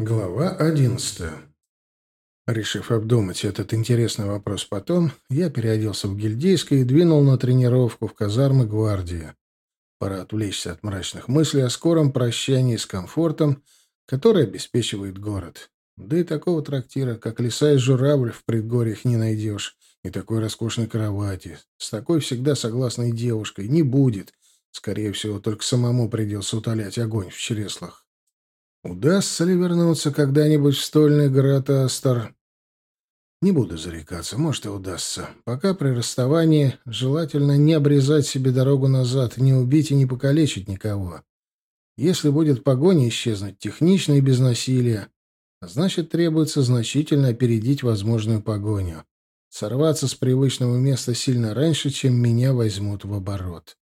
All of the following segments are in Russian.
Глава одиннадцатая. Решив обдумать этот интересный вопрос потом, я переоделся в гильдейское и двинул на тренировку в казармы гвардии. Пора отвлечься от мрачных мыслей о скором прощании с комфортом, который обеспечивает город. Да и такого трактира, как леса и журавль, в предгорьях не найдешь, и такой роскошной кровати, с такой всегда согласной девушкой, не будет. Скорее всего, только самому придется утолять огонь в чреслах. Удастся ли вернуться когда-нибудь в стольный град Астор? Не буду зарекаться, может и удастся. Пока при расставании желательно не обрезать себе дорогу назад, не убить и не покалечить никого. Если будет погоня, исчезнуть технично и без насилия. Значит, требуется значительно опередить возможную погоню. Сорваться с привычного места сильно раньше, чем меня возьмут в оборот.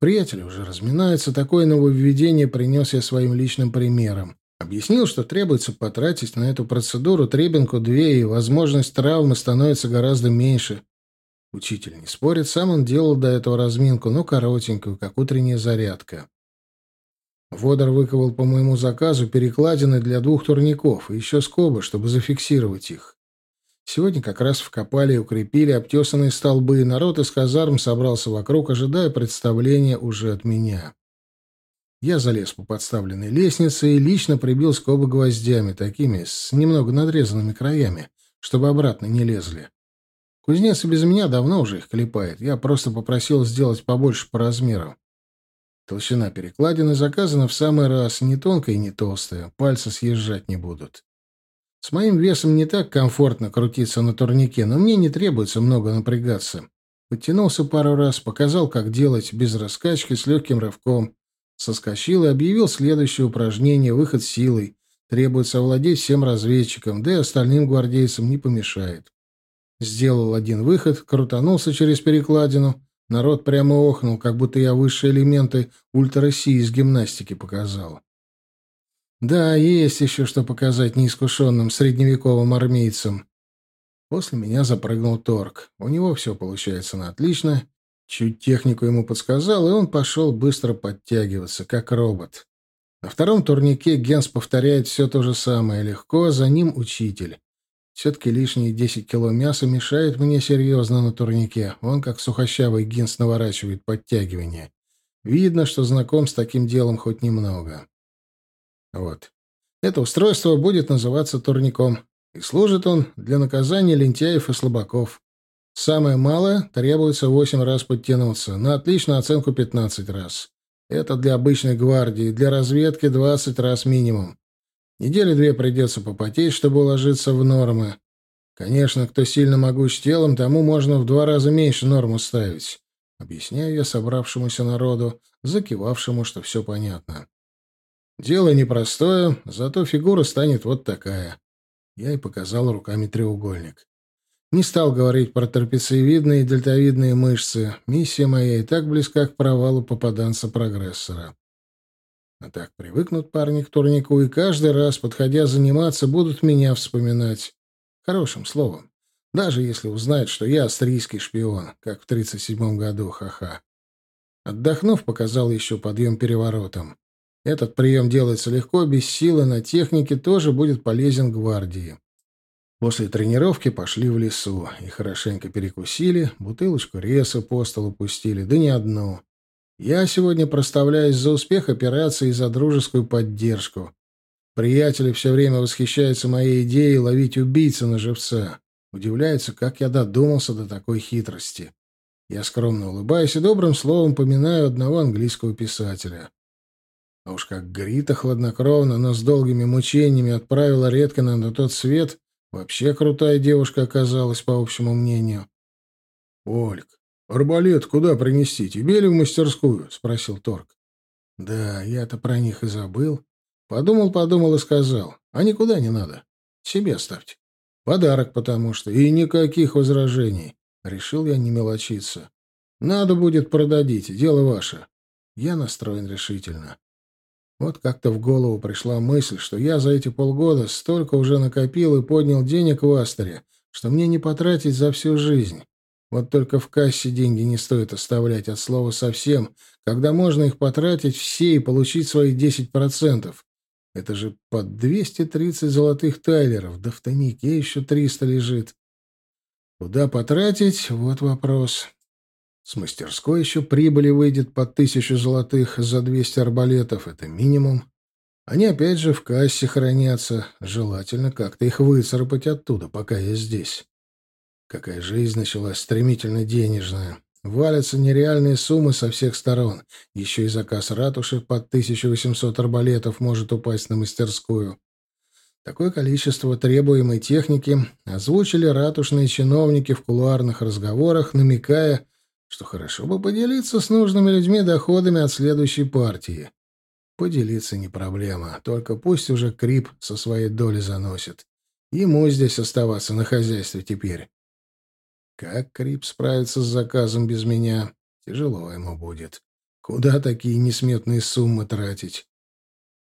Приятели уже разминаются, такое нововведение принес я своим личным примером. Объяснил, что требуется потратить на эту процедуру требинку две, и возможность травмы становится гораздо меньше. Учитель не спорит, сам он делал до этого разминку, но коротенькую, как утренняя зарядка. Водор выковал по моему заказу перекладины для двух турников и еще скобы, чтобы зафиксировать их. Сегодня как раз вкопали и укрепили обтесанные столбы, и народ из казарм собрался вокруг, ожидая представления уже от меня. Я залез по подставленной лестнице и лично прибил скобы гвоздями, такими, с немного надрезанными краями, чтобы обратно не лезли. Кузнец и без меня давно уже их клепает. Я просто попросил сделать побольше по размеру. Толщина перекладины заказана в самый раз, не тонкая и не толстая, пальцы съезжать не будут. С моим весом не так комфортно крутиться на турнике, но мне не требуется много напрягаться. Подтянулся пару раз, показал, как делать без раскачки с легким рывком. Соскочил и объявил следующее упражнение «Выход силой». Требуется овладеть всем разведчикам, да и остальным гвардейцам не помешает. Сделал один выход, крутанулся через перекладину. Народ прямо охнул, как будто я высшие элементы ультра-си из гимнастики показал. Да, есть еще что показать неискушенным средневековым армейцам. После меня запрыгнул Торг. У него все получается на отлично. Чуть технику ему подсказал, и он пошел быстро подтягиваться, как робот. На втором турнике Генс повторяет все то же самое, легко, за ним учитель. Все-таки лишние десять кило мяса мешают мне серьезно на турнике. Он, как сухощавый Генс, наворачивает подтягивание. Видно, что знаком с таким делом хоть немного. Вот. Это устройство будет называться турником, и служит он для наказания лентяев и слабаков. Самое малое требуется 8 раз подтянуться, на отличную оценку 15 раз. Это для обычной гвардии, для разведки 20 раз минимум. Недели две придется попотеть, чтобы уложиться в нормы. Конечно, кто сильно могуч телом, тому можно в два раза меньше норму ставить. Объясняю я собравшемуся народу, закивавшему, что все понятно. Дело непростое, зато фигура станет вот такая. Я и показал руками треугольник. Не стал говорить про трапециевидные и дельтовидные мышцы. Миссия моя и так близка к провалу попаданца-прогрессора. А так привыкнут парни к турнику, и каждый раз, подходя заниматься, будут меня вспоминать. Хорошим словом. Даже если узнают, что я австрийский шпион, как в тридцать седьмом году, ха-ха. Отдохнув, показал еще подъем переворотом. Этот прием делается легко, без силы, на технике тоже будет полезен гвардии. После тренировки пошли в лесу и хорошенько перекусили, бутылочку реса по столу пустили, да не одну. Я сегодня проставляюсь за успех операции и за дружескую поддержку. Приятели все время восхищаются моей идеей ловить убийцу на живца. Удивляются, как я додумался до такой хитрости. Я скромно улыбаюсь и добрым словом поминаю одного английского писателя. А уж как Грита хладнокровно, но с долгими мучениями отправила Редкина на тот свет, вообще крутая девушка оказалась, по общему мнению. — Ольг, арбалет куда принести? Тебе ли в мастерскую? — спросил Торг. — Да, я-то про них и забыл. Подумал-подумал и сказал. — А никуда не надо. Себе оставьте. Подарок потому что. И никаких возражений. Решил я не мелочиться. Надо будет продадите, дело ваше. Я настроен решительно. Вот как-то в голову пришла мысль, что я за эти полгода столько уже накопил и поднял денег в Астере, что мне не потратить за всю жизнь. Вот только в кассе деньги не стоит оставлять от слова совсем, когда можно их потратить все и получить свои 10%. Это же под 230 золотых тайлеров, да в тайнике еще 300 лежит. Куда потратить? Вот вопрос. С мастерской еще прибыли выйдет по тысячу золотых за 200 арбалетов. Это минимум. Они опять же в кассе хранятся. Желательно как-то их выцарапать оттуда, пока я здесь. Какая жизнь началась стремительно денежная. Валятся нереальные суммы со всех сторон. Еще и заказ ратуши под 1800 арбалетов может упасть на мастерскую. Такое количество требуемой техники озвучили ратушные чиновники в кулуарных разговорах, намекая, что хорошо бы поделиться с нужными людьми доходами от следующей партии. Поделиться не проблема, только пусть уже Крип со своей доли заносит. Ему здесь оставаться на хозяйстве теперь. Как Крип справится с заказом без меня? Тяжело ему будет. Куда такие несметные суммы тратить?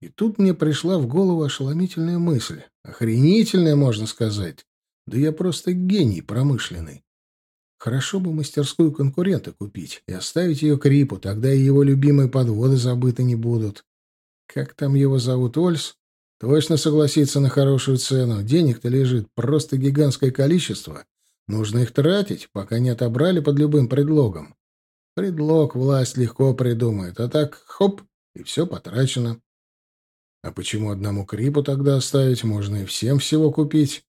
И тут мне пришла в голову ошеломительная мысль. Охренительная, можно сказать. Да я просто гений промышленный. Хорошо бы мастерскую конкурента купить и оставить ее Крипу, тогда и его любимые подводы забыты не будут. Как там его зовут, Ольс? Точно согласится на хорошую цену. Денег-то лежит просто гигантское количество. Нужно их тратить, пока не отобрали под любым предлогом. Предлог власть легко придумает, а так хоп, и все потрачено. А почему одному Крипу тогда оставить? Можно и всем всего купить.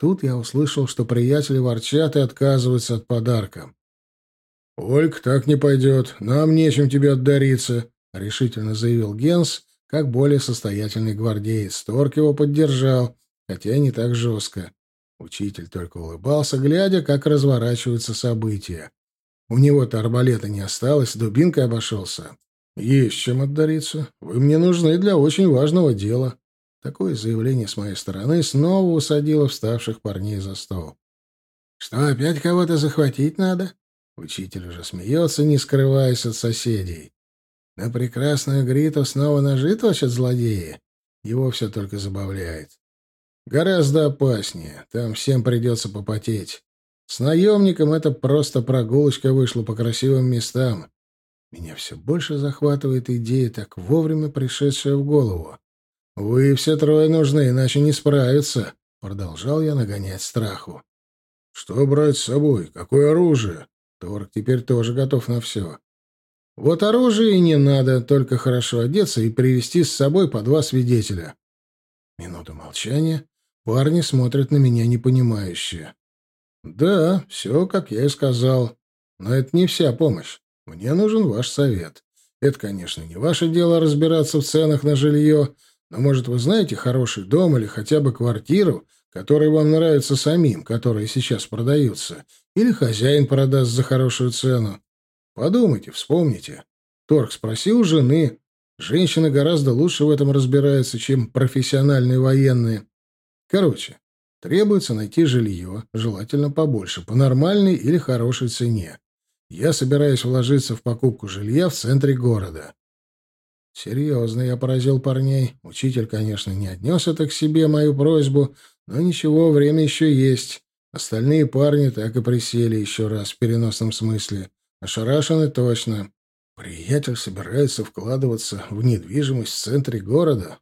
Тут я услышал, что приятели ворчат и отказываются от подарка. «Ольг, так не пойдет. Нам нечем тебе отдариться», — решительно заявил Генс, как более состоятельный гвардеец. Торг его поддержал, хотя и не так жестко. Учитель только улыбался, глядя, как разворачиваются события. У него-то арбалета не осталось, дубинкой обошелся. «Есть чем отдариться. Вы мне нужны для очень важного дела». Такое заявление с моей стороны снова усадило вставших парней за стол. «Что, опять кого-то захватить надо?» Учитель уже смеется, не скрываясь от соседей. На прекрасную Гриту снова ножи точат злодеи. Его все только забавляет. Гораздо опаснее. Там всем придется попотеть. С наемником это просто прогулочка вышла по красивым местам. Меня все больше захватывает идея, так вовремя пришедшая в голову. «Вы все трое нужны, иначе не справиться», — продолжал я нагонять страху. «Что брать с собой? Какое оружие?» Торг теперь тоже готов на все. «Вот оружие и не надо, только хорошо одеться и привести с собой по два свидетеля». Минута молчания. Парни смотрят на меня непонимающе. «Да, все, как я и сказал. Но это не вся помощь. Мне нужен ваш совет. Это, конечно, не ваше дело разбираться в ценах на жилье, но, может, вы знаете хороший дом или хотя бы квартиру, которые вам нравятся самим, которые сейчас продаются, или хозяин продаст за хорошую цену. Подумайте, вспомните. Торг спросил жены. Женщины гораздо лучше в этом разбираются, чем профессиональные военные. Короче, требуется найти жилье, желательно побольше, по нормальной или хорошей цене. Я собираюсь вложиться в покупку жилья в центре города. Серьезно я поразил парней. Учитель, конечно, не отнес это к себе, мою просьбу, но ничего, время еще есть. Остальные парни так и присели еще раз в переносном смысле. Ошарашены точно. Приятель собирается вкладываться в недвижимость в центре города.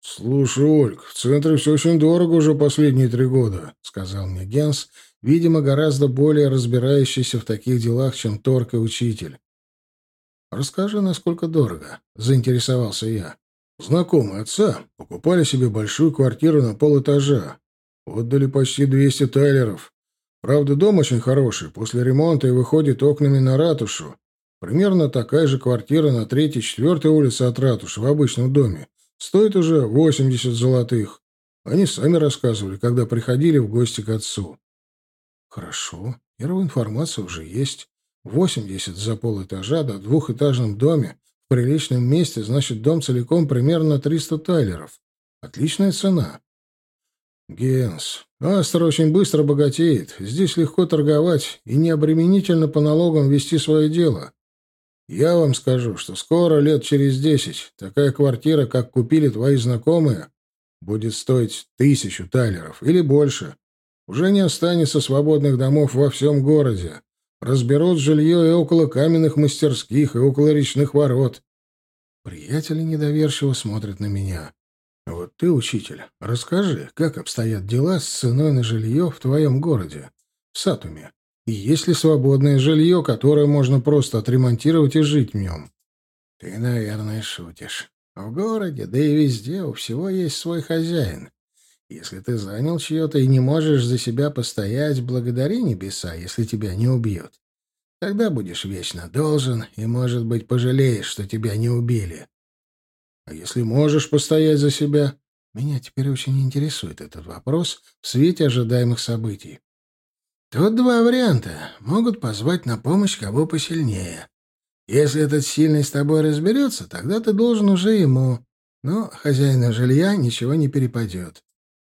«Слушай, Ольг, в центре все очень дорого уже последние три года», — сказал мне Генс, видимо, гораздо более разбирающийся в таких делах, чем Торг и учитель. «Расскажи, насколько дорого», — заинтересовался я. «Знакомые отца покупали себе большую квартиру на полэтажа. Отдали почти 200 тайлеров. Правда, дом очень хороший, после ремонта и выходит окнами на ратушу. Примерно такая же квартира на третьей-четвертой улице от ратуши в обычном доме. Стоит уже 80 золотых. Они сами рассказывали, когда приходили в гости к отцу». «Хорошо, первая информация уже есть. Восемьдесят за полэтажа, в двухэтажном доме. В приличном месте, значит, дом целиком примерно триста тайлеров. Отличная цена. Генс. Астер очень быстро богатеет. Здесь легко торговать и необременительно по налогам вести свое дело. Я вам скажу, что скоро, лет через десять, такая квартира, как купили твои знакомые, будет стоить тысячу тайлеров или больше. Уже не останется свободных домов во всем городе. Разберут жилье и около каменных мастерских, и около речных ворот. Приятели недоверчиво смотрят на меня. Вот ты, учитель, расскажи, как обстоят дела с ценой на жилье в твоем городе, в Сатуме? И есть ли свободное жилье, которое можно просто отремонтировать и жить в нем? Ты, наверное, шутишь. В городе, да и везде, у всего есть свой хозяин. Если ты занял чье-то и не можешь за себя постоять, благодари небеса, если тебя не убьют. Тогда будешь вечно должен и, может быть, пожалеешь, что тебя не убили. А если можешь постоять за себя? Меня теперь очень интересует этот вопрос в свете ожидаемых событий. Тут два варианта. Могут позвать на помощь кого посильнее. Если этот сильный с тобой разберется, тогда ты должен уже ему. Но хозяину жилья ничего не перепадет.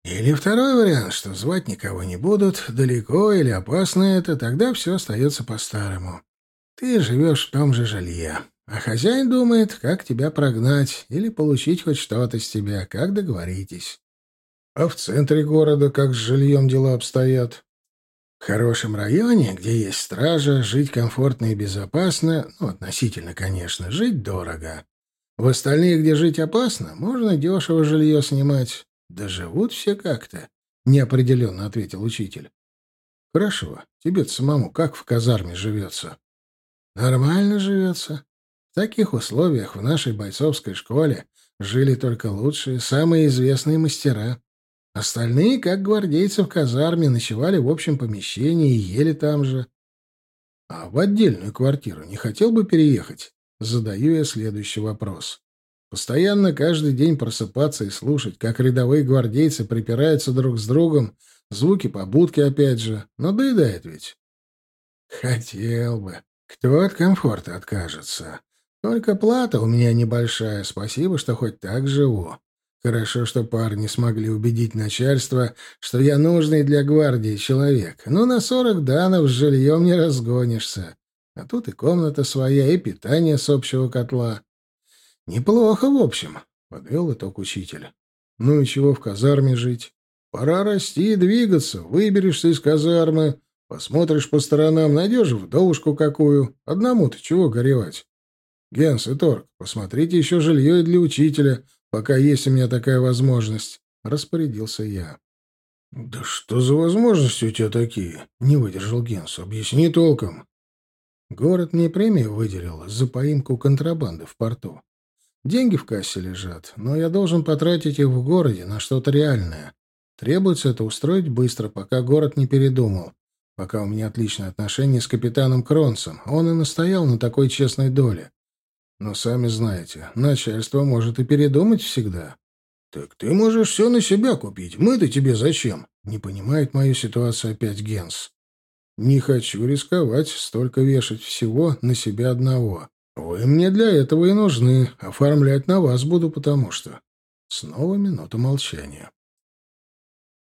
Или второй вариант, что звать никого не будут, далеко или опасно это, тогда все остается по-старому. Ты живешь в том же жилье. А хозяин думает, как тебя прогнать или получить хоть что-то с тебя, как договоритесь. А в центре города как с жильем дела обстоят? В хорошем районе, где есть стража, жить комфортно и безопасно, ну, относительно, конечно, жить дорого. В остальных, где жить опасно, можно дешево жилье снимать. Да живут все как-то, — неопределенно ответил учитель. Хорошо, тебе самому как в казарме живется? Нормально живется таких условиях в нашей бойцовской школе жили только лучшие, самые известные мастера. Остальные, как гвардейцы в казарме, ночевали в общем помещении и ели там же. А в отдельную квартиру не хотел бы переехать? Задаю я следующий вопрос. Постоянно каждый день просыпаться и слушать, как рядовые гвардейцы припираются друг с другом, звуки побудки опять же. Надоедает ведь. Хотел бы. Кто от комфорта откажется? Только плата у меня небольшая, спасибо, что хоть так живу. Хорошо, что парни смогли убедить начальство, что я нужный для гвардии человек. Но на сорок данов с жильем не разгонишься. А тут и комната своя, и питание с общего котла. Неплохо, в общем, — подвел итог учитель. Ну и чего в казарме жить? Пора расти и двигаться. Выберешься из казармы, посмотришь по сторонам, найдешь вдовушку какую. Одному-то чего горевать? Генс и Торг, посмотрите еще жилье и для учителя, пока есть у меня такая возможность. Распорядился я. «Да что за возможности у тебя такие?» — не выдержал Генс. «Объясни толком». Город мне премию выделил за поимку контрабанды в порту. Деньги в кассе лежат, но я должен потратить их в городе на что-то реальное. Требуется это устроить быстро, пока город не передумал. Пока у меня отличные отношения с капитаном Кронсом. Он и настоял на такой честной доле. Но сами знаете, начальство может и передумать всегда. Так ты можешь все на себя купить. Мы-то тебе зачем? Не понимает мою ситуацию опять Генс. Не хочу рисковать, столько вешать всего на себя одного. Вы мне для этого и нужны. Оформлять на вас буду, потому что... Снова минута молчания.